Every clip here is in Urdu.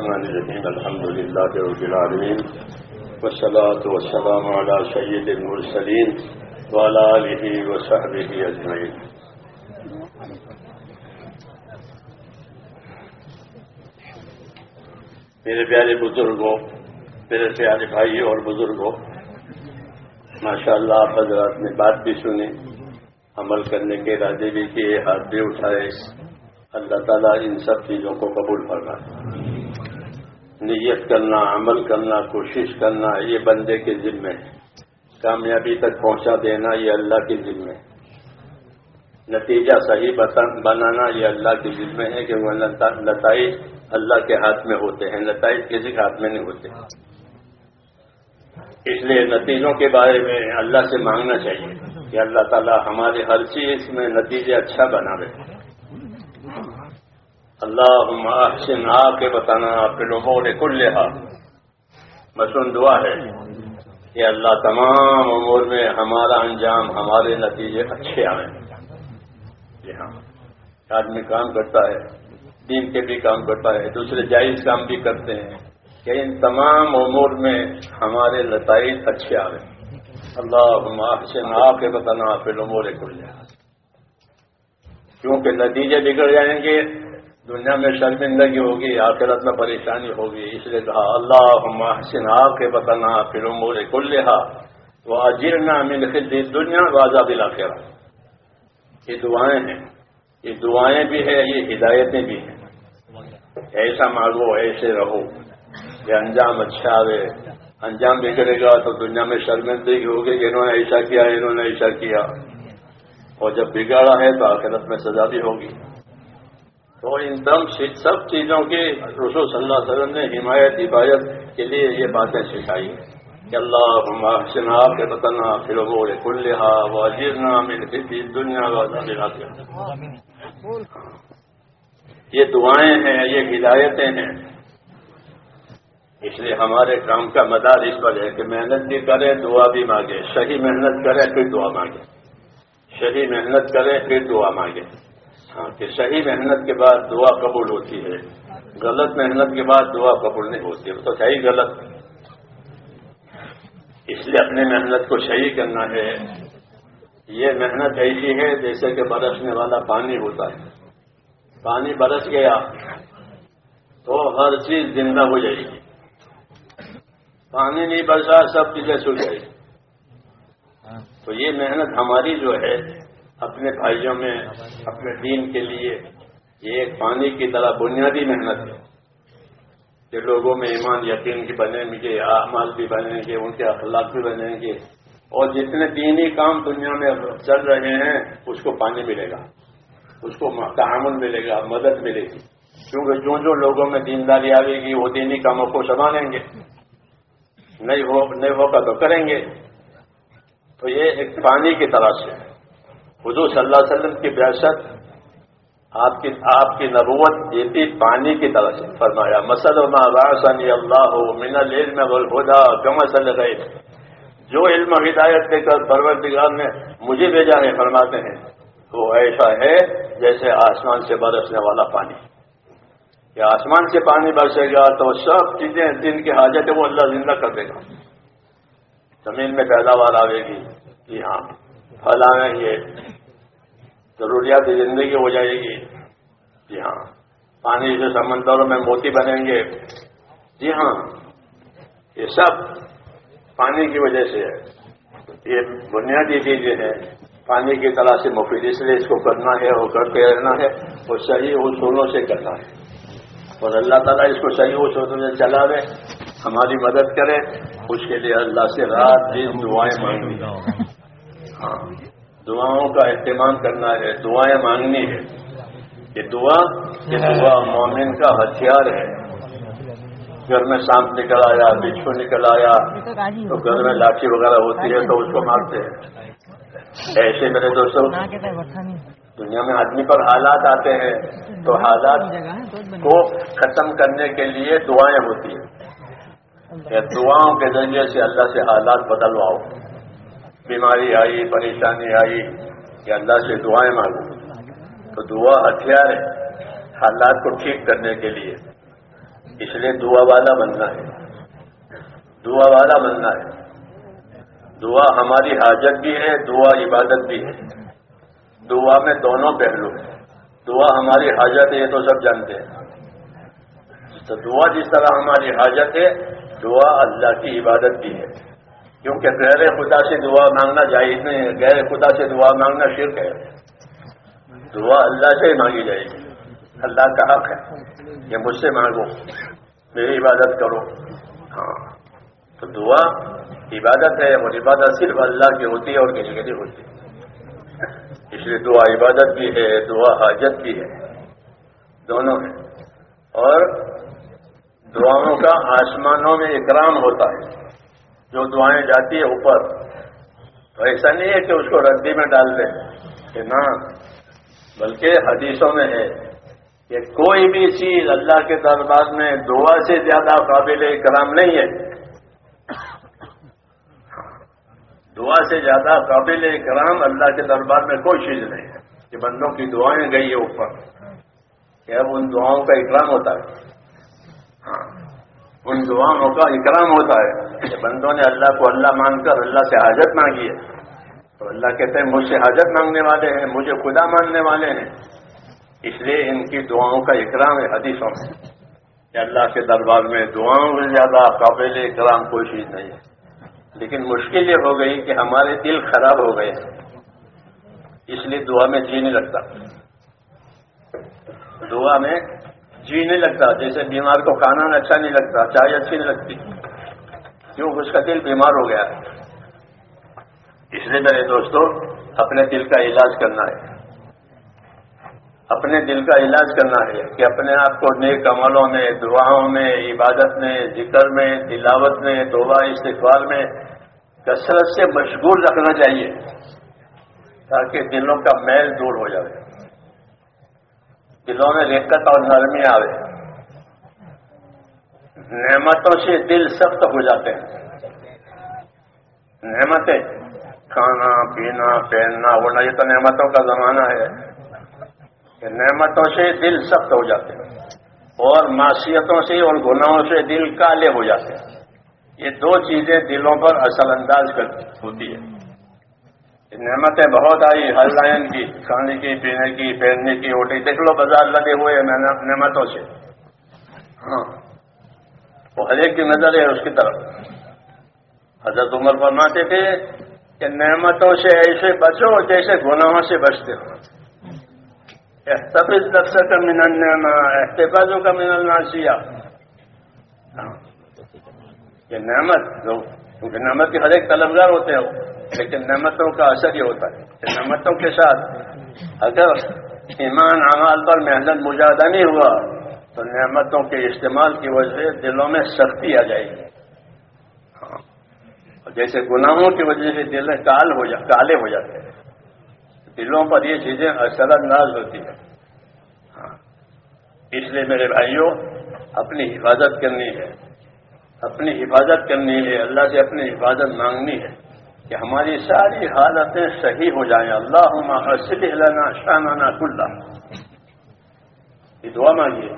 الرحمن الرحيم الحمد لله رب العالمين، والصلاة والسلام على سيد المرسلين وعلى آله وصحبه أجمعين. میرے پیارے بزرگوں، میرے پیارے بھائی اور بزرگوں ماشاء اللہ آپ حضرات نے بات بھی سنی، عمل کرنے کے ارادے بھی کیے، ہاتھ بھی اٹھائے، اللہ تعالیٰ ان سب چیزوں کو قبول فرمائے۔ نیت کرنا، عمل کرنا، کوشش کرنا، یہ بندے کے ذمے ہے۔ کامیابی تک پہنچا دینا یہ اللہ کے ذمے ہے۔ نتیجہ صحیح بنانا یہ اللہ کے ذمے ہے کہ وہ نتائج اللہ کے ہاتھ میں ہوتے ہیں، نتائج کسی کے ہاتھ میں نہیں ہوتے۔ اس لیے نتیجوں کے بارے میں اللہ سے مانگنا چاہیے کہ اللہ تعالیٰ ہمارے ہر چیز میں نتیجے اچھا بنا رہے۔ اللہ احسن آ کے بتانا پھر لوگوں نے کل لہا مسن دعا ہے کہ اللہ تمام امور میں ہمارا انجام، ہمارے نتیجے اچھے آئیں۔ جی ہاں۔ آدمی کام کرتا ہے، دین کے بھی کام کرتا ہے، دوسرے جائز کام بھی کرتے ہیں۔ کہ ان تمام امور میں ہمارے نتائج اچھے آ رہے ہیں اللہ احسن آ کے بتانا پھر امور کل لہا کیونکہ نتیجے بگڑ جائیں گے دنیا میں شرمندگی ہوگی، آخرت میں پریشانی ہوگی، اس لیے کہا اللہ محسن آپ کے بتانا پھر امور کل لہا وہ اجیرنا مل خدی دنیا واضح بلا یہ دعائیں ہیں۔ یہ دعائیں بھی ہیں، یہ ہدایتیں بھی ہیں۔ ایسا مانگو، ایسے رہو۔ یہ انجام اچھا آئے انجام بگڑے گا تو دنیا میں شرمندگی ہوگی کہ انہوں نے ایسا کیا، انہوں نے ایسا کیا۔ اور جب بگاڑا ہے تو آخرت میں سزا بھی ہوگی۔ تو ان تم سب چیزوں کی رسول صلی اللہ علیہ وسلم نے حمایت حفاظت کے لیے یہ باتیں سکھائی کہ اللہ شناب کے بتنا پھر وہ کل لہا واجر نام دنیا یہ دعائیں ہیں، یہ ہدایتیں ہیں۔ اس لیے ہمارے کام کا مدار اس پر ہے کہ محنت بھی کرے، دعا بھی مانگے۔ صحیح محنت کرے، پھر دعا مانگے۔ صحیح محنت کرے، پھر دعا مانگے۔ ہاں کہ صحیح محنت کے بعد دعا قبول ہوتی ہے، غلط محنت کے بعد دعا قبول نہیں ہوتی ہے تو صحیح غلط اس لیے اپنی محنت کو صحیح کرنا ہے۔ یہ محنت ایسی ہے جیسے کہ برسنے والا پانی ہوتا ہے۔ پانی برس گیا تو ہر چیز زندہ ہو جائے گی۔ پانی نہیں برسا، سب چیزیں سل جائے گی۔ تو یہ محنت ہماری جو ہے اپنے بھائیوں میں، اپنے دین کے لیے یہ ایک پانی کی طرح بنیادی محنت ہے۔ کہ لوگوں میں ایمان، یقین کی بنیں گے، اعمال بھی بنیں گے، ان کے اخلاق بھی بنیں گے۔ اور جتنے دینی کام دنیا میں چل رہے ہیں، اس کو پانی ملے گا۔ اس کو تعامل ملے گا، مدد ملے گی۔ کیونکہ جو جو لوگوں میں دینداری آئے گی، وہ دینی کاموں کو سنبھالیں گے۔ نہیں ہو، نہیں ہوگا تو کریں گے۔ تو یہ ایک پانی کی طرح سے ہے۔ حضور صلی اللہ علیہ وسلم کی بحثت آپ کی آپ کی نبوت یہ پانی کی طرح سے فرمایا، مسل راسنی اللہ من العلم والہدا کم اصل گئے جو علم ہدایت دے کر پرور نے مجھے بھیجا ہے، فرماتے ہیں، وہ ایسا ہے جیسے آسمان سے برسنے والا پانی۔ کہ آسمان سے پانی برسے گا تو سب چیزیں دن کی حاجت ہے، وہ اللہ زندہ کر دے گا۔ زمین میں پیداوار آئے گی جی ہاں پھل آئیں گے ضروریات زندگی ہو جائے گی جی ہاں پانی سے سمندروں میں موتی بنیں گے۔ جی ہاں یہ سب پانی کی وجہ سے ہے۔ یہ بنیادی چیزیں ہیں پانی کی طرح سے مفید، اس لیے اس کو کرنا ہے اور کرتے رہنا ہے اور صحیح اصولوں سے کرنا ہے۔ اور اللہ تعالیٰ اس کو صحیح اصولوں سے چلا دے ہماری مدد کرے۔ اس کے لیے اللہ سے رات دن دعائیں مانگی۔ ہاں۔ دعاؤں کا اہتمام کرنا ہے، دعائیں مانگنی ہے۔ یہ دعا یہ دعا مومن کا ہتھیار ہے۔ گھر میں سانپ نکل آیا، بچھو نکل آیا، تو گھر میں لاٹھی وغیرہ ہوتی ہے تو اس کو مارتے ہیں۔ ایسے میرے دوستوں، دنیا میں آدمی پر حالات آتے ہیں، تو حالات کو ختم کرنے کے لیے دعائیں ہوتی ہیں۔ دعاؤں کے ذریعے سے اللہ سے حالات بدلواؤ۔ بیماری آئی، پریشانی آئی کہ اللہ سے دعائیں مانگو۔ تو دعا ہتھیار ہے حالات کو ٹھیک کرنے کے لیے۔ اس لیے دعا والا بننا ہے۔ دعا والا بننا ہے۔ دعا ہماری حاجت بھی ہے، دعا عبادت بھی ہے۔ دعا میں دونوں پہلو ہیں۔ دعا ہماری حاجت ہے، یہ تو سب جانتے ہیں۔ تو دعا جس طرح ہماری حاجت ہے، دعا اللہ کی عبادت بھی ہے۔ کیونکہ غیر خدا سے دعا مانگنا جائز نہیں ہے، غیر خدا سے دعا مانگنا شرک ہے۔ دعا اللہ سے ہی مانگی جائے گی۔ اللہ کا حق ہے۔ کہ مجھ سے مانگو، میری عبادت کرو۔ ہاں۔ تو دعا عبادت ہے اور عبادت صرف اللہ کی ہوتی ہے اور کسی کی نہیں ہوتی۔ اس لیے دعا عبادت بھی ہے، دعا حاجت بھی ہے۔ دونوں ہیں۔ اور دعاؤں کا آسمانوں میں اکرام ہوتا ہے۔ جو دعائیں جاتی ہے اوپر، تو ایسا نہیں ہے کہ اس کو ردی میں ڈال دیں کہ نہ، بلکہ حدیثوں میں ہے کہ کوئی بھی چیز اللہ کے دربار میں دعا سے زیادہ قابل اکرام نہیں ہے۔ دعا سے زیادہ قابل اکرام اللہ کے دربار میں کوئی چیز نہیں ہے کہ بندوں کی دعائیں گئی ہے اوپر، کہ اب ان دعاؤں کا اکرام ہوتا ہے۔ ہاں۔ ان دعاؤں کا اکرام ہوتا ہے کہ بندوں نے اللہ کو اللہ مان کر اللہ سے حاجت مانگی ہے۔ تو اللہ کہتے ہیں، مجھ سے حاجت مانگنے والے ہیں، مجھے خدا ماننے والے ہیں۔ اس لیے ان کی دعاؤں کا اکرام ہے، حدیثوں میں۔ کہ اللہ کے دربار میں دعاؤں سے زیادہ قابل اکرام کوئی چیز نہیں ہے۔ لیکن مشکل یہ ہو گئی کہ ہمارے دل خراب ہو گئے اس لیے دعا میں جی نہیں لگتا۔ دعا میں جی نہیں لگتا، جیسے بیمار کو کھانا اچھا نہیں لگتا، چائے اچھی نہیں لگتی، کیوں؟ اس کا دل بیمار ہو گیا اس لیے میرے دوستوں اپنے دل کا علاج کرنا ہے۔ اپنے دل کا علاج کرنا ہے کہ اپنے آپ کو نیک عملوں میں، دعاؤں میں، عبادت میں، ذکر میں، تلاوت میں، دعا استقبال میں کثرت سے مشغول رکھنا چاہیے تاکہ دلوں کا میل دور ہو جائے۔ دلوں میں رقت اور نرمی آئے نعمتوں سے دل سخت ہو جاتے ہیں۔ نعمتیں، کھانا، پینا، پہننا، ورنہ یہ تو نعمتوں کا زمانہ ہے۔ کہ نعمتوں سے دل سخت ہو جاتے ہیں۔ اور معاشیتوں سے، اور گناہوں سے دل کالے ہو جاتے ہیں۔ یہ دو چیزیں دلوں پر اثر انداز ہوتی ہے۔ نعمتیں بہت آئی، ہر لائن کی، کھانے کی، پینے کی پہننے کی ہوٹی دیکھ لو، بازار لگے ہوئے نعمتوں سے۔ ہاں۔ وہ ہر ایک کی نظر ہے اس کی طرف۔ حضرت عمر فرماتے تھے کہ نعمتوں سے ایسے بچو جیسے گناہوں سے بچتے ہو۔ احتفظ دفسر کا من احتفاظوں کا منلنا سیا ہاں۔ یہ نعمت جو کیونکہ نعمت کے ہر ایک طلبگار ہوتے ہیں لیکن نعمتوں کا اثر یہ ہوتا ہے کہ نعمتوں کے ساتھ اگر ایمان اعمال پر محنت مجاہدہ نہیں ہوا، تو نعمتوں کے استعمال کی وجہ سے دلوں میں سختی آ جائے گی۔ ہاں۔ جیسے گناہوں کی وجہ سے دل کال ہو جا کالے ہو جاتے ہیں، دلوں پر یہ چیزیں اثر انداز ہوتی ہیں۔ ہاں۔ اس لیے میرے بھائیوں، اپنی حفاظت کرنی ہے۔ اپنی حفاظت کرنی ہے، اللہ سے اپنی حفاظت مانگنی ہے کہ ہماری ساری حالتیں صحیح ہو جائیں۔ اللہ لنا شانانہ کھلا یہ دعا مانگیے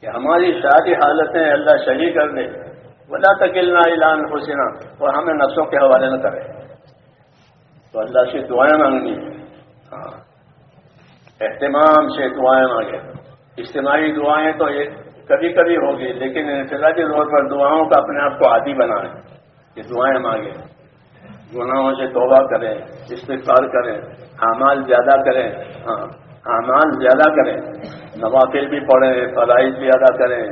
کہ ہماری ساری حالتیں اللہ صحیح کر دے۔ بلا تکلنا اعلان حسینہ اور ہمیں نسوں کے حوالے نہ کرے۔ تو اللہ سے دعائیں مانگنی ہاں۔ اہتمام سے دعائیں مانگے۔ اجتماعی دعائیں تو یہ کبھی کبھی ہوگی، لیکن انفرادی طور پر دعاؤں کا اپنے آپ کو عادی بنائیں، کہ دعائیں مانگیں، گناہوں سے توبہ کریں استفار کریں، اعمال زیادہ کریں ہاں اعمال زیادہ کریں، نوافل بھی پڑھیں، فرائض بھی ادا کریں،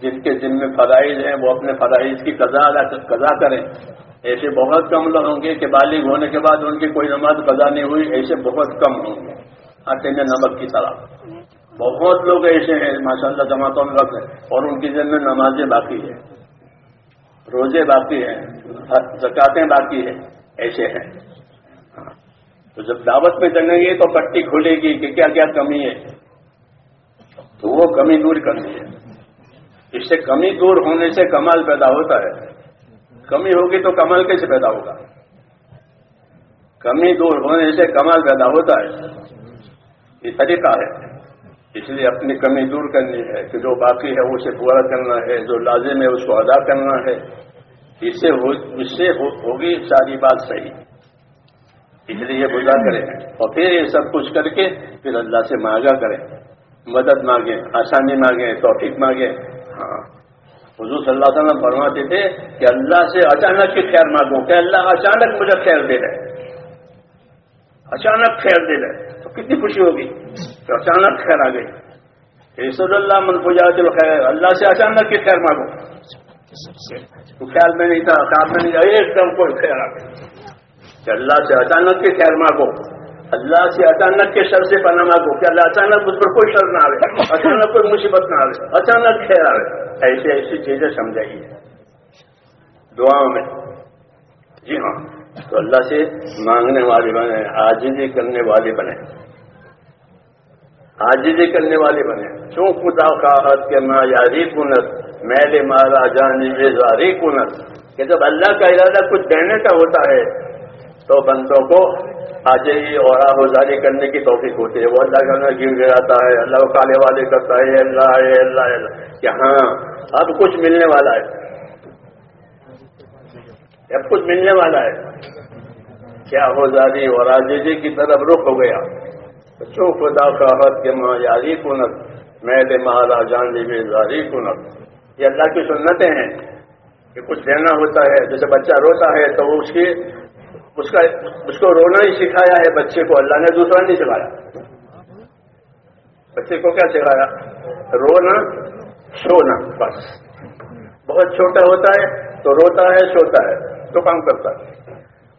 جن کے جن میں فرائض ہیں، وہ اپنے فرائض کی قضا قضا کریں۔ ایسے بہت کم لوگ ہوں گے کہ بالغ ہونے کے بعد ان کی کوئی نماز قضا نہیں ہوئی، ایسے بہت کم ہوں گے۔ آٹے میں نمک کی طرح بہت لوگ ایسے ہیں ماشاء اللہ جماعتوں میں رکھ اور ان کی ذہن میں نمازیں باقی ہے روزے باقی ہیں، زکاتیں باقی ہیں، ایسے ہیں۔ ہاں۔ تو جب دعوت میں چلیں گے تو پٹی کھلے گی کہ کیا کیا کمی ہے۔ تو وہ کمی دور کرنی ہے۔ اس سے کمی دور ہونے سے کمال پیدا ہوتا ہے۔ کمی ہوگی تو کمال کیسے پیدا ہوگا؟ کمی دور ہونے سے کمال پیدا ہوتا ہے۔ یہ طریقہ ہے۔ اس لیے اپنی کمی دور کرنی ہے کہ جو باقی ہے اسے پورا کرنا ہے، جو لازم ہے اس کو ادا کرنا ہے۔ اس سے اس سے ہوگی ساری بات صحیح۔ اس لیے یہ کریں۔ اور پھر یہ سب کچھ کر کے پھر اللہ سے مانگا کریں۔ مدد مانگیں، آسانی مانگیں، توفیق مانگیں۔ ہاں۔ حضور صلی اللہ علیہ وسلم فرماتے تھے کہ اللہ سے اچانک کی خیر مانگوں کہ اللہ اچانک مجھے خیر دے رہے اچانک خیر دے رہے تو کتنی خوشی ہوگی تو اچانک خیر آ گئی۔ رسول اللہ من پوجا خیر اللہ سے اچانک کی خیر مانگو۔ تو خیال میں نہیں تھا، خیال میں نہیں تھا، ایک دم کوئی خیر آ گئی۔ کہ اللہ سے اچانک کی خیر مانگو۔ اللہ سے اچانک کے شر سے پناہ مانگو۔ کہ اللہ اچانک مجھ پر کوئی شر نہ آئے اچانک کوئی مصیبت نہ آئے اچانک خیر آئے ایسی ایسی چیزیں سمجھائیے دعاؤں میں۔ جی ہاں۔ تو اللہ سے مانگنے والے بنے آجزی کرنے والے بنے۔ آجزی کرنے والے بنے۔ کیوں خدا کا حد کے ماں یاری کنت میلے مارا جانی زاری کنت کہ جب اللہ کا ارادہ کچھ دینے کا ہوتا ہے، تو بندوں کو آجزی اور آہوزاری کرنے کی توفیق ہوتی ہے۔ وہ اللہ کا گر گراتا ہے، اللہ کو کالے والے کرتا ہے، اللہ ہے، اللہ اللہ کہ ہاں اب کچھ ملنے والا ہے۔ اب کچھ ملنے والا ہے۔ کیا ہو زادی اور آجیجی کی طرف رخ ہو گیا؟ چو خدا کا کے ماں یاری کنت میل مہارا جان لی زاری کنت یہ اللہ کی سنتیں ہیں کہ کچھ دینا ہوتا ہے، جیسے بچہ روتا ہے تو اس کی، اس کا، اس کو رونا ہی سکھایا ہے بچے کو۔ اللہ نے دوسرا نہیں سکھایا۔ بچے کو کیا سکھایا؟ رونا، سونا، بس۔ بہت چھوٹا ہوتا ہے تو روتا ہے، سوتا ہے۔ تو کام کرتا ہے۔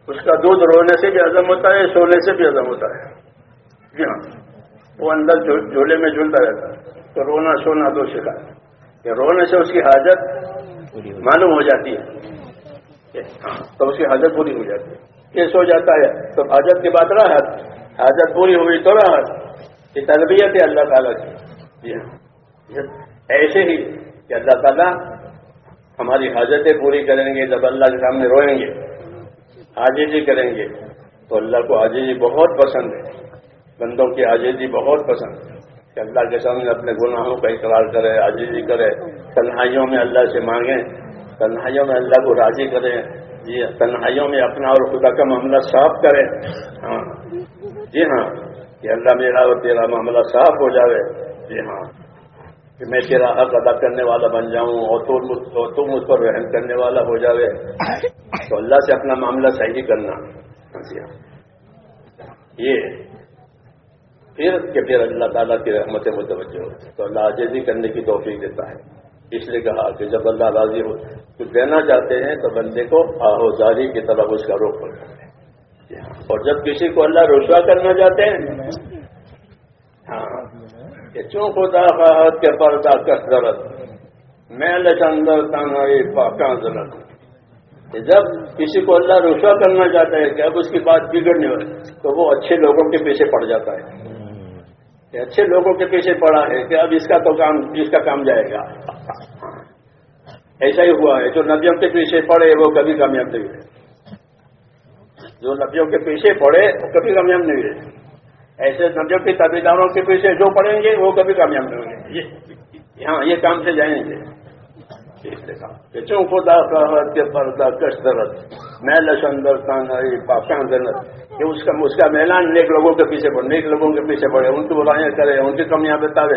اس کا دودھ رونے سے بھی ہزم ہوتا ہے، سونے سے بھی ہزم ہوتا ہے۔ جی ہاں۔ وہ اندر جھولے میں جھولتا رہتا ہے۔ تو رونا سونا دو سکھا کہ رونے سے اس کی حاجت معلوم ہو جاتی ہے۔ ہاں۔ تو اس کی حاجت پوری ہو جاتی ہے۔ یہ سو جاتا ہے۔ تو حاجت کی بات راحت۔ حاجت پوری ہوئی تو راحت۔ یہ تربیت ہے اللہ تعالیٰ کی۔ جی ہاں۔ ایسے ہی کہ اللہ تعالیٰ ہماری حاجتیں پوری کریں گے، جب اللہ کے سامنے روئیں گے آجیزی کریں گے، تو اللہ کو آجیزی بہت پسند ہے۔ بندوں کی آجیزی بہت پسند ہے۔ کہ اللہ کے سامنے اپنے گناہوں کا اقرار کرے آجیزی کرے، تنہائیوں میں اللہ سے مانگیں، تنہائیوں میں اللہ کو راضی کریں جی تنہائیوں میں اپنا اور خدا کا معاملہ صاف کریں۔ ہاں۔ جی ہاں۔ کہ اللہ میرا اور تیرا معاملہ صاف ہو جاوے۔ جی ہاں۔ کہ میں تیرا حق ادا کرنے والا بن جاؤں اور تو مجھ پر رحم کرنے والا ہو جاوے۔ تو اللہ سے اپنا معاملہ صحیح کرنا۔ یہ پھر کہ پھر اللہ تعالیٰ کی رحمت متوجہ ہو۔ تو اللہ عجیزی کرنے کی توفیق دیتا ہے۔ اس لیے کہا کہ جب اللہ راضی ہو، کچھ دینا چاہتے ہیں تو بندے کو آہوزاری کی طرف اس کا رخ کرتا ہے اور جب کسی کو اللہ رسوا کرنا چاہتے ہیں ہاں کہ چون خدا خواہد کے پردہ کس درد میں لچندر تنہائی پاکاں ضرورت کہ جب کسی کو اللہ رسوا کرنا چاہتا ہے کہ اب اس کی بات بگڑنے والی، تو وہ اچھے لوگوں کے پیچھے پڑ جاتا ہے۔ کہ اچھے لوگوں کے پیچھے پڑا ہے کہ اب اس کا تو کام، اس کا کام جائے گا۔ ایسا ہی ہوا ہے، جو نبیوں کے پیچھے پڑے، وہ کبھی کامیاب نہیں ہوئے جو نبیوں کے پیچھے پڑے، وہ کبھی کامیاب نہیں ہوئے ایسے نبیوں کے تابے داروں کے پیچھے جو پڑیں گے وہ کبھی کامیاب نہیں ہوں گے۔ یہاں یہ کام سے جائیں گے۔ چوں خدا کے پردہ کش درد میں لشندر جنت یہ اس کا اس کا میلان نیک لوگوں کے پیچھے پڑے نیک لوگوں کے پیچھے پڑے ان کی برائیاں کرے، ان کی کمیاں بتاوے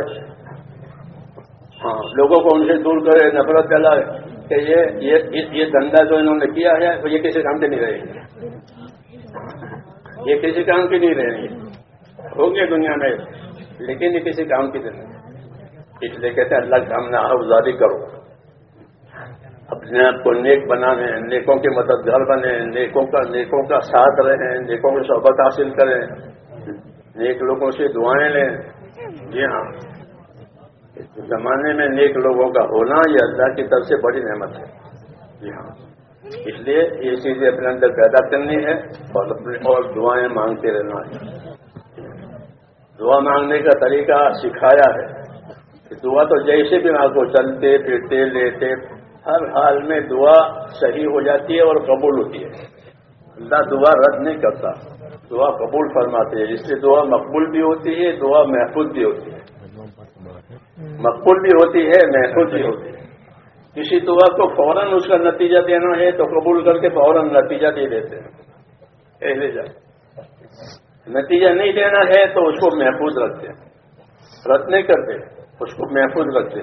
ہاں لوگوں کو ان سے دور کرے، نفرت پھیلائے۔ کہ یہ یہ دھندا جو انہوں نے کیا ہے، وہ یہ کسی کام کے نہیں رہے گی یہ کسی کام کی نہیں رہے گی ہوگی دنیا میں۔ لیکن یہ کسی کام کی زندگی اس لیے کہتے ہیں، اللہ کے سامنے آزادی کرو۔ اپنے آپ کو نیک بنانے، نیکوں کے مددگار بنے، نیکوں کا نیکوں کا ساتھ رہیں، نیکوں کی صحبت حاصل کریں۔ نیک لوگوں سے دعائیں لیں۔ جی ہاں۔ زمانے میں نیک لوگوں کا ہونا یہ اللہ کی طرف سے بڑی نعمت ہے۔ جی ہاں۔ اس لیے یہ چیزیں اپنے اندر پیدا کرنی ہے اور اپنے اور دعائیں مانگتے رہنا ہے۔ دعا مانگنے کا طریقہ سکھایا ہے کہ دعا تو جیسے بھی آپ کو چلتے پھرتے لیتے، ہر حال میں دعا صحیح ہو جاتی ہے اور قبول ہوتی ہے۔ اللہ دعا رد نہیں کرتا، دعا قبول فرماتے ہیں۔ اس لیے دعا مقبول بھی ہوتی ہے، دعا محفوظ بھی ہوتی ہے۔ مقبول بھی ہوتی ہے، محفوظ بھی ہوتی ہے۔ کسی دعا کو فوراً اس کا نتیجہ دینا ہے تو قبول کر کے فوراً نتیجہ دے دیتے ہیں۔ جا۔ نتیجہ نہیں دینا ہے تو اس کو محفوظ رکھتے ہیں۔ رد نہیں کرتے، اس کو محفوظ رکھتے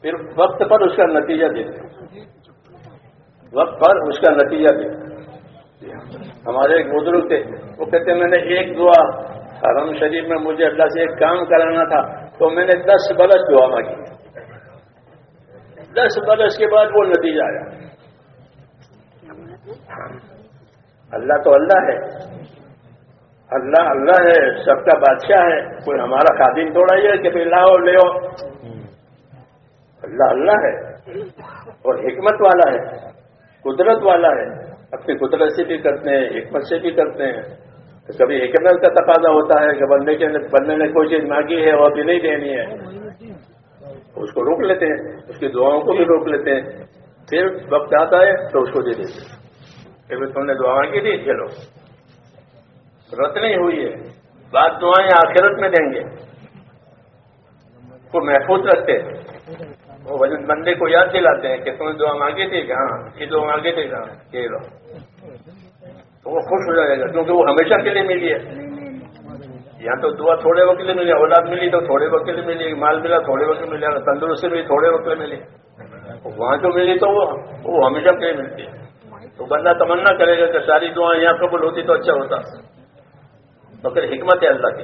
پھر وقت پر اس کا نتیجہ دیتے وقت پر اس کا نتیجہ دیتے جی ہاں۔ ہمارے ایک بزرگ تھے، وہ کہتے میں نے ایک دعا، حرم شریف میں مجھے اللہ سے ایک کام کرانا تھا، تو میں نے دس برس دعا مانگی۔ دس برس کے بعد وہ نتیجہ آیا۔ ہاں۔ اللہ تو اللہ ہے۔ اللہ اللہ ہے، سب کا بادشاہ ہے، کوئی ہمارا خادم توڑا ہی ہے کہ بھائی لاؤ، لے اللہ اللہ ہے، اور حکمت والا ہے، قدرت والا ہے۔ اپنی قدرت سے بھی کرتے ہیں، حکمت سے بھی کرتے ہیں۔ کبھی حکمت کا تقاضا ہوتا ہے کہ بندے کے بندے نے کوئی چیز مانگی ہے اور بھی نہیں دینی ہے۔ اس کو روک لیتے ہیں، اس کی دعاؤں کو بھی روک لیتے ہیں۔ پھر وقت آتا ہے تو اس کو دے دیتے ہیں۔ کہ تم نے دعا کی تھی، چلو۔ رت نہیں ہوئی ہے۔ بات دعائیں آخرت میں دیں گے۔ کو محفوظ رکھتے۔ ہیں وہ وزن بندے کو یاد دلاتے ہیں کہ تم دعا مانگی تھی کہ ہاں یہ دعا مانگی تھی کہاں کہ ہاں، لو۔ تو وہ خوش ہو جائے گا کیونکہ وہ ہمیشہ کے لیے ملی ہے۔ یہاں تو دعا تھوڑے وقت لیے ملی، اولاد ملی تو تھوڑے وقت لیے ملی، مال ملا تھوڑے وقت ملے تندرستی ملی تھوڑے وقت لیے ملی۔ وہاں جو ملی تو وہ ہمیشہ کے لیے ملتی ہے۔ تو بندہ تمنا کرے گا کہ ساری دعائیں یہاں قبول ہوتی تو اچھا ہوتا۔ تو پھر حکمت ہے اللہ کی۔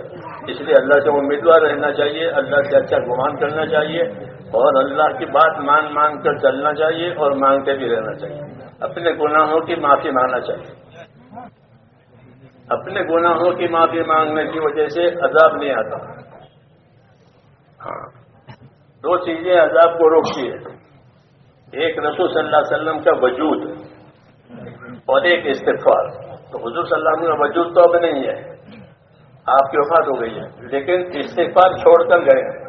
اس لیے اللہ سے امیدوار رہنا چاہیے، اللہ سے اچھا گمان کرنا چاہیے اور اللہ کی بات مان مان کر چلنا چاہیے اور مانگتے بھی رہنا چاہیے۔ اپنے گناہوں کی معافی مانگنا چاہیے۔ اپنے گناہوں کی معافی مانگنے کی وجہ سے عذاب نہیں آتا۔ ہاں۔ دو چیزیں عذاب کو روکتی ہے ایک رسول صلی اللہ علیہ وسلم کا وجود اور ایک استفار تو حضور صلی اللہ علیہ وسلم کا وجود تو اب نہیں ہے۔ آپ کی وفات ہو گئی ہے۔ لیکن استفار چھوڑ کر گئے۔ ہیں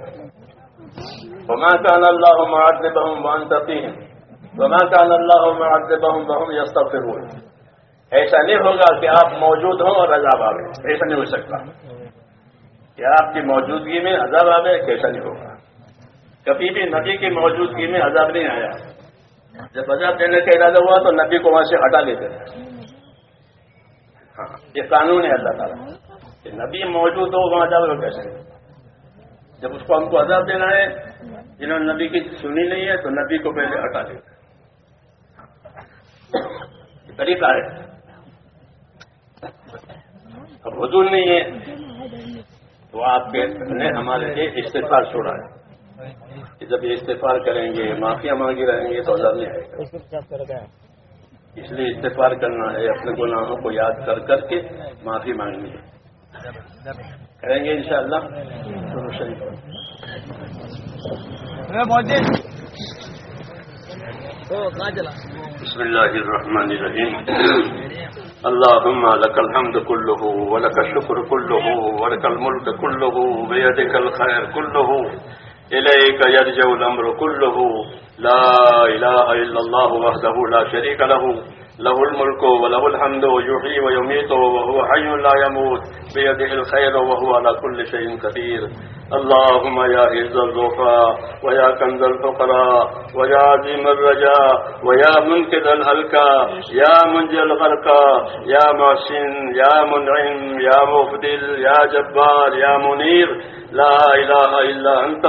وما کان اللہ معاذ بہم مان ہیں وما کان اللہ معاذ بہم بہم یستغفرون ہوئے ایسا نہیں ہوگا کہ آپ موجود ہوں اور عذاب آوے۔ ایسا نہیں ہو سکتا۔ کہ آپ کی موجودگی میں عذاب آوے کیسا نہیں ہوگا۔ کبھی بھی نبی کی موجودگی میں عذاب نہیں آیا۔ جب عذاب دینے کا ارادہ ہوا تو نبی کو وہاں سے ہٹا لیتے تھے۔ ہاں یہ قانون ہے اللہ تعالیٰ۔ کہ نبی موجود ہو، وہاں عذاب ہو کیسے؟ جب اس کو ہم کو عذاب دینا ہے، جنہوں نے نبی کی سنی نہیں ہے، تو نبی کو پہلے ہٹا دیتے طریقہ ہے۔ اب حضور نہیں ہے، تو آپ نے ہمارے لیے استفار چھوڑا ہے۔ کہ جب یہ استفار کریں گے معافیا مانگی رہیں گے تو نہیں آئے گا۔ اس لیے استفار کرنا ہے، اپنے گناہوں کو یاد کر کر کے معافی مانگنی ہے۔ کریں گے انشاءاللہ۔ بسم الله الرحمن الرحيم اللهم لك الحمد كله ولك الشكر كله ولك الملك كله بيدك الخير كله إليك يرجع الأمر كله لا إله إلا الله وحده لا شريك له له الملك وله الحمد ويحيي ويميت وهو حي لا يموت بيده الخير وهو على كل شيء قدير. اللهم يا عز الظفاء ويا كنز الفقراء ويا عظيم الرجاء ويا منقذ الهلكى يا منجي الغرقى يا محسن يا منعم يا مفضل يا جبار يا منير لا إله إلا أنت،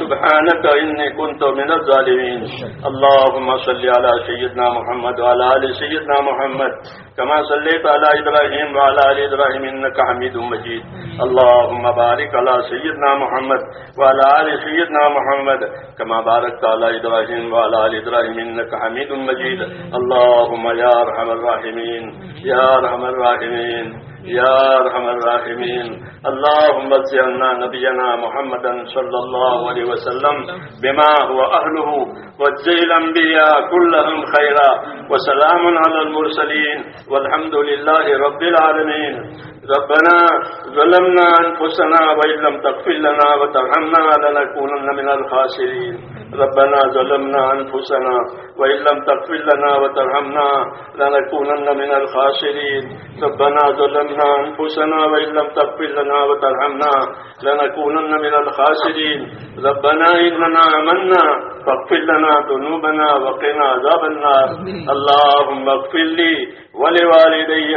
سبحانك إني كنت من الظالمين. اللهم صل على سيدنا محمد وعلى آل سيدنا محمد. كما صليت على إبراهيم وعلى آل إبراهيم إنك حميد مجيد. اللهم بارك على سيدنا محمد وعلى آل سيدنا محمد. كما باركت على إبراهيم وعلى آل إبراهيم إنك حميد مجيد. اللهم يا أرحم الراحمين، يا أرحم الراحمين. یا رحم الراحمين. اللهم صلنا نبينا محمدا صلى الله عليه وسلم بما هو اهله واجزي الأنبياء كلهم خيرا، وسلام على المرسلين، والحمد لله رب العالمين. ربنا ظلمنا أنفسنا وإن لم تغفر لنا وترحمنا لنكونن من الخاسرين. ربنا ظلمنا أنفسنا وإن لم تغفر لنا وترحمنا لنكونن من الخاسرين. ربنا ظلمنا ظلمنا أنفسنا وإن لم تغفر لنا وترحمنا لنكونن من الخاسرين. ربنا إننا آمنا فاغفر لنا ذنوبنا وقنا عذاب النار. اللهم اغفر لي ولوالدي.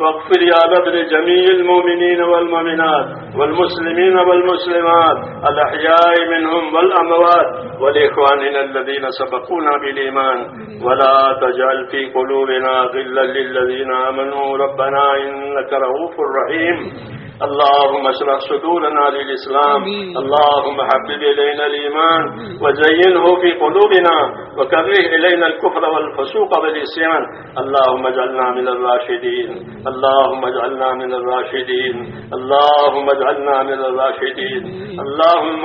واغفر يا رب لجميع المؤمنين والمؤمنات والمسلمين والمسلمات الأحياء منهم والأموات ولإخواننا الذين سبقونا بالإيمان. ولا تجعل في قلوبنا غلا للذين آمنوا. ربنا إنك رؤوف رحيم. اللهم اشرح صدورنا للإسلام. اللهم حبب إلينا الإيمان وزينه في قلوبنا وكره إلينا الكفر والفسوق والإسيان اللهم اجعلنا من الراشدين. اللهم اجعلنا من الراشدين. اللهم اجعلنا من الراشدين. اللهم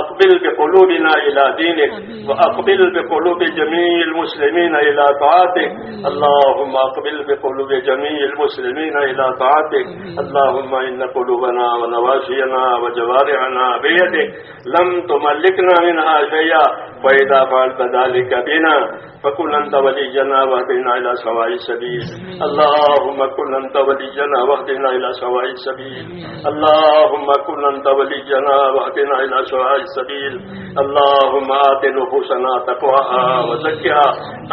أقبل بقلوبنا إلى دينك وأقبل بقلوب جميع المسلمين إلى طاعتك. اللهم أقبل بقلوب جميع المسلمين إلى طاعتك. اللهم إن قلوبنا ونواشينا وجوارحنا بيدك لم تملكنا منها شيئا. فإذا فعلت ذلك بنا فكن أنت ولينا واهدنا إلى سواء السبيل. اللهم كن أنت ولينا واهدنا إلى سواء السبيل. اللهم كن أنت ولينا واهدنا إلى سواء السبيل. اللهم آت نفوسنا تقواها وزكها.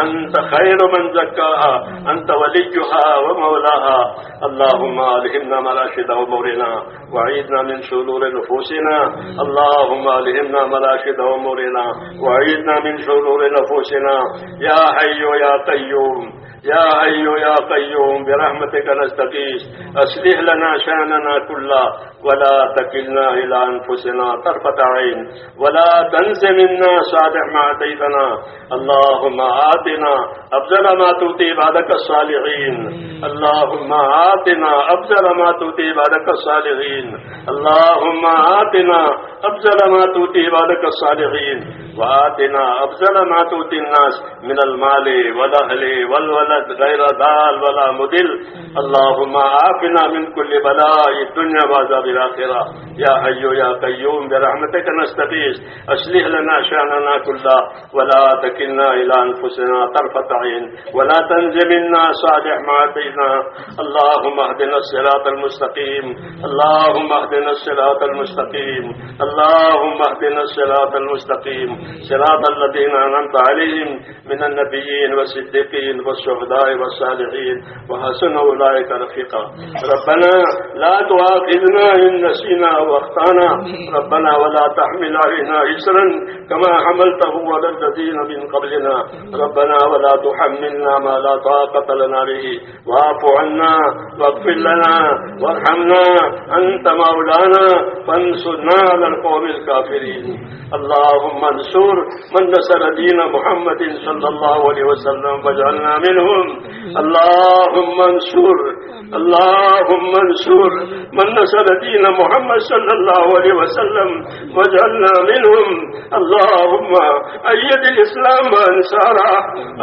أنت خير من زكاها. أنت وليها ومولاها. اللهم ألهمنا مراشد أمورنا وعيدنا من شرور نفوسنا اللهم ألهمنا مراشد أمورنا وعيدنا من شرور نفوسنا يا حي يا قيوم. يا حي يا قيوم، برحمتك نستغيث. أصلح لنا شأننا كله، ولا تكلنا إلى أنفسنا طرفة عين. ولا تنس منا صالح ما أتيتنا اللهم آتنا أفضل ما تؤتي بعدك الصالحين. اللهم آتنا أفضل ما تؤتي بعدك الصالحين. اللهم آتنا أفضل ما تؤتي بعدك الصالحين. وآتنا أفضل ما تؤتي الناس من المال والأهل والولد غير دال ولا مدل اللهم عافنا من كل بلاء الدنيا وعذاب الآخرة. يا حي يا قيوم، برحمتك نستغيث. أصلح لنا شأننا كله. ولا تكلنا إلى أنفسنا طرفة عين. ولا تنزل منا صالح ما أتينا اللهم اهدنا الصراط المستقيم. اللهم اهدنا الصراط المستقيم. اللهم اهدنا الصراط المستقيم. صراط الذين أنعمت عليهم من النبيين والصديقين والشهداء والصالحين وحسن أولئك رفيقا. ربنا لا تؤاخذنا إن نسينا واخطانا ربنا ولا تحمل علينا إسرا كما حملته على الذين من قبلنا. ربنا ولا تحملنا ما لا طاقة لنا به. واعف عنا واغفر لنا وارحمنا. أنت مولانا فانصرنا على القوم الكافرين. اللهم انصر من نصر دين محمد صلى الله عليه وسلم واجعلنا منهم. اللهم انصر اللهم انصر. من نصر دين محمد صلى الله عليه وسلم واجعلنا منهم. اللهم أيد الإسلام وأنصاره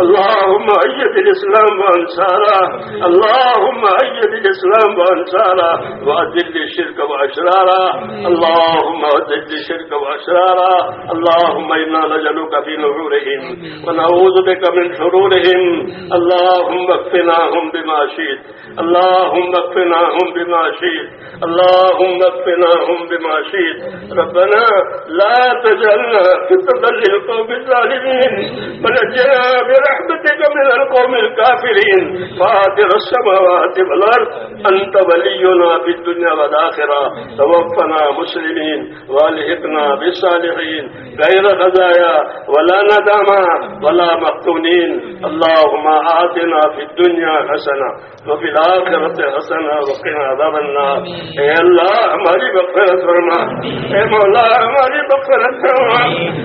اللهم أيد الإسلام وأنصاره اللهم أيد الإسلام وأنصاره وأذل الشرك وأشراره اللهم أذل الشرك وأشراره اللهم إنا نجلك في نحورهم ونعوذ بك من شرورهم. اللهم اكفناهم بما شئت. اللهم اكفناهم بما شئت. اللهم اكفناهم بما شئت. ربنا لا تجعلنا فتنة للقوم الظالمين. ونجنا برحمتك من القوم الكافرين. فاطر السماوات والأرض. أنت ولينا في الدنيا والآخرة. توفنا مسلمين. والحقنا بالصالحين. غير خزايا ولا ندامة ولا مفتونين اللهم آتنا في الدنيا حسنة وفي الآخرة حسنة وقنا عذاب النار اے اللہ ہماری بخرت فرما. اے مولا ہماری بخرت فرما.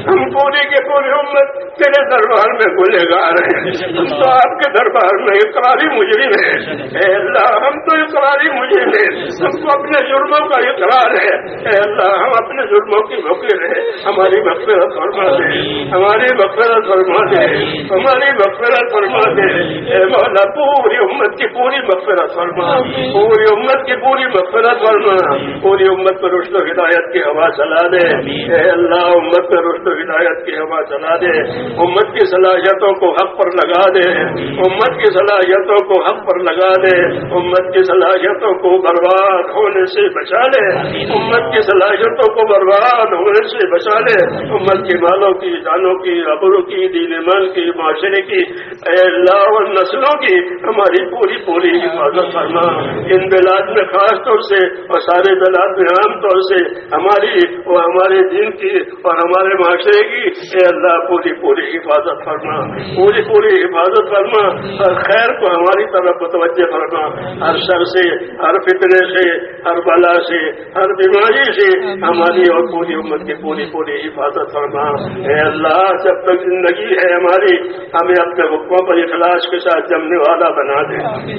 ہم پوری کے پوری امت تیرے دربار میں گلے گا رہے ہیں. ہم تو آپ کے دربار میں اقراری مجرم ہیں. اے اللہ ہم تو اقراری مجرم ہیں. ہم کو اپنے جرموں کا اقرار ہے اے اللہ ہم اپنے جرموں کی وکیل ہیں. ہماری بخرت فرما. دے ہماری بخرت فرما دے ہماری بخرت فرما دے اے مولا، پوری امت کی پوری مغفرت فرما۔ پوری امت کی پوری مغفرت فرما۔ پوری امت پر رشت و ہدایت کی ہوا چلا دے۔ اے اللہ، امت پر رشت و ہدایت کی ہوا چلا دے۔ امت کی صلاحیتوں کو حق پر لگا دے۔ امت کی صلاحیتوں کو حق پر لگا دے۔ امت کی صلاحیتوں کو برباد ہونے سے بچا لے۔ امت کی صلاحیتوں کو برباد ہونے سے بچا لے۔ امت کی مالوں کی، جانوں کی ابروں کی، دین مل کی، معاشرے کی، اے اللہ اور نسلوں کی ہماری پوری پوری حفاظت کرنا ان بلاد میں خاص طور سے اور سارے بلاد میں عام طور سے ہماری اور ہمارے دین کی اور ہمارے معاشرے کی اے اللہ پوری پوری حفاظت کرنا پوری پوری حفاظت کرنا ہر خیر کو ہماری طرف متوجہ کرنا ہر شر سے، ہر فتنے سے، ہر بلا سے، ہر بیماری سے ہماری اور پوری امت کی پوری پوری حفاظت کرنا اے اللہ، جب تک زندگی ہے ہماری، ہمیں اپنے حکموں پر اخلاص کے ساتھ جمنے والا بنا دے۔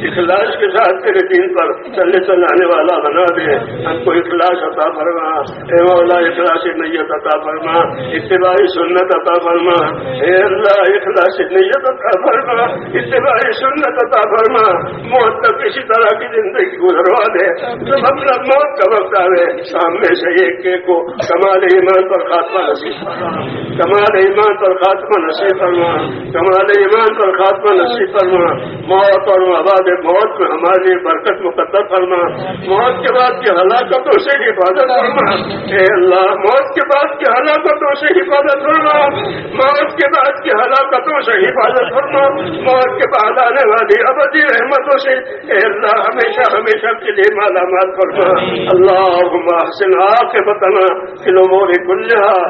اخلاص کے ساتھ تیرے دین پر چلنے چلانے والا بنا دے۔ ہم کو اخلاص عطا فرما۔ اے مولا، اخلاص نیت عطا فرما۔ اتباعی سنت عطا فرما۔ اے اللہ، اخلاص نیت عطا فرما۔ اتباعی سنت عطا فرما۔ موت تک کسی طرح کی زندگی گزروا دے۔ جب اپنا موت کا وقت آئے سامنے سے ایک ایک کو کمال ایمان پر خاتمہ نصیب فرما۔ کمال ایمان پر خاتمہ نصیب فرما کمال ایمان پر خاتمہ نصیب فرما موت اور آباد موت میں ہماری برکت مقدر فرما موت کے بعد کی ہلاکتوں سے حفاظت فرما۔ اے اللہ موت کے بعد کی ہلاکتوں سے حفاظت فرما۔ موت کے بعد کی ہلاکتوں سے حفاظت فرما۔ موت کے بعد آنے والی ابدی رحمتوں سے۔ اے اللہ ہمیشہ ہمیشہ کے لیے مالا مال فرما اللہ محسن عاقبتنا في الأمور كلها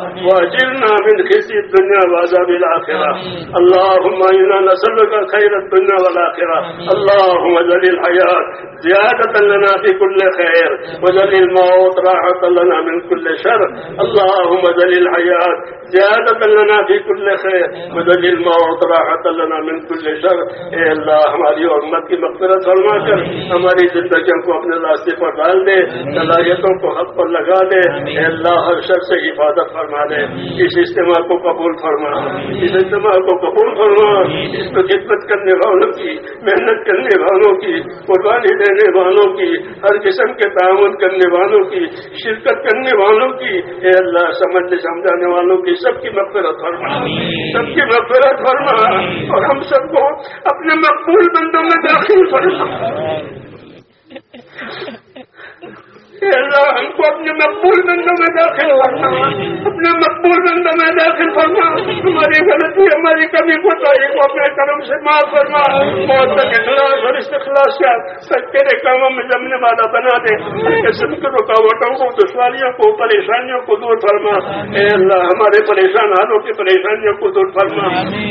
واجرنا من خزي الدنيا وعذاب الآخرة. اللهم إنا نسألك خير الدنيا والآخرة. اللهم اجعل الحياة زيادة لنا في كل خير. واجعل الموت راحة لنا من كل شر. اللهم اجعل الحياة زيادة لنا في كل خير. واجعل الموت راحة لنا من كل شر. اے اللہ ہماری امت کی مغفرت فرما کر ہماری زندگیوں کو اپنے راستے پر ڈال دے صلاحیتوں کو حق پر لگا دے۔ اے اللہ ہر شخص سے حفاظت فرما دے۔ اس اس اجتماع کو قبول فرما۔ اس اجتماع کو قبول فرما۔ اس کو خدمت کرنے والوں کی، محنت کرنے والوں کی، قربانی دینے والوں کی، ہر قسم کے تعاون کرنے والوں کی، شرکت کرنے والوں کی۔ اے اللہ سمجھنے سمجھانے والوں کی سب کی مغفرت فرما۔ سب کی مغفرت فرما۔ اور ہم سب کو اپنے مقبول بندوں میں داخل فرما۔ ہم کو اپنے مقبول بندوں میں داخل کرنا اپنے مقبول بندوں میں داخل کرنا ہماری غلطی، ہماری کمی کو کو اپنے کرم سے معاف کرنا موت تک اخلاص اور استخلاص کا سب تیرے کاموں میں جمنے والا بنا دے۔ قسم کی رکاوٹوں کو، دشواریوں کو، پریشانیوں کو دور فرما۔ اے اللہ، ہمارے پریشان حالوں کی پریشانیوں کو دور فرما۔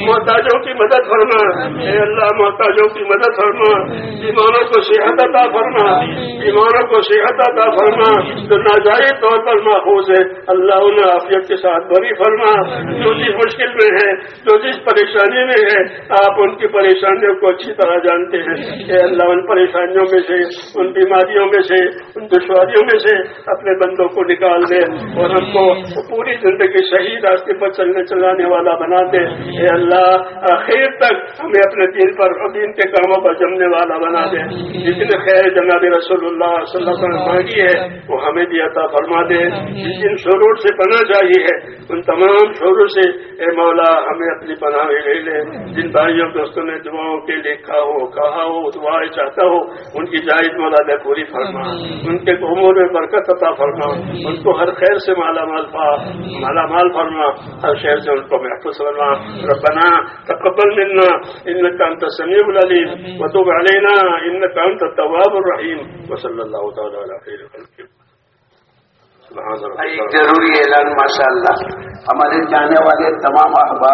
محتاجوں کی مدد فرما۔ اے اللہ، محتاجوں کی مدد فرما۔ ایمانوں کو صحت عطا فرما۔ ایمانوں کو صحت عطا فرما فرما ناجائز طور پر محفوظ ہے۔ اللہ انہیں عافیت کے ساتھ بری فرما۔ جو جس مشکل میں ہے، جو جس پریشانی میں ہے، آپ ان کی پریشانیوں کو اچھی طرح جانتے ہیں۔ کہ اللہ، ان پریشانیوں میں سے، ان بیماریوں میں سے، ان دشواریوں میں سے اپنے بندوں کو نکال دے اور ہم کو پوری زندگی صحیح راستے پر چلنے، چلانے والا بنا دے۔ اے اللہ، آخر تک ہمیں اپنے دین پر، دین کے کاموں پر جمنے والا بنا دے۔ جتنے خیر جناب رسول اللہ صلی اللہ علیہ وسلم مانگی ہے وہ ہمیں بھی عطا فرما دے۔ جن شروع سے پناہ چاہیے ہے ان تمام شوروں سے اے مولا ہمیں اپنی پناہ میں لے لے۔ جن بھائیوں دوستوں نے دعاؤں کے لکھا ہو کہا ہو دعائیں چاہتا ہو ان کی جائز مولا دے پوری فرما۔ ان کے عمر میں برکت عطا فرما۔ ان کو ہر خیر سے مالا مال پا۔ مالا مال فرما۔ ہر شہر سے ان کو محفوظ فرما۔ ربنا تقبل منا۔ ان کا انت سمیع العلیم۔ وتوب علينا انك انت التواب الرحيم وصلى الله تعالى على خير خلقه ایک ضروری اعلان ماشاء اللہ ہمارے جانے والے تمام احباب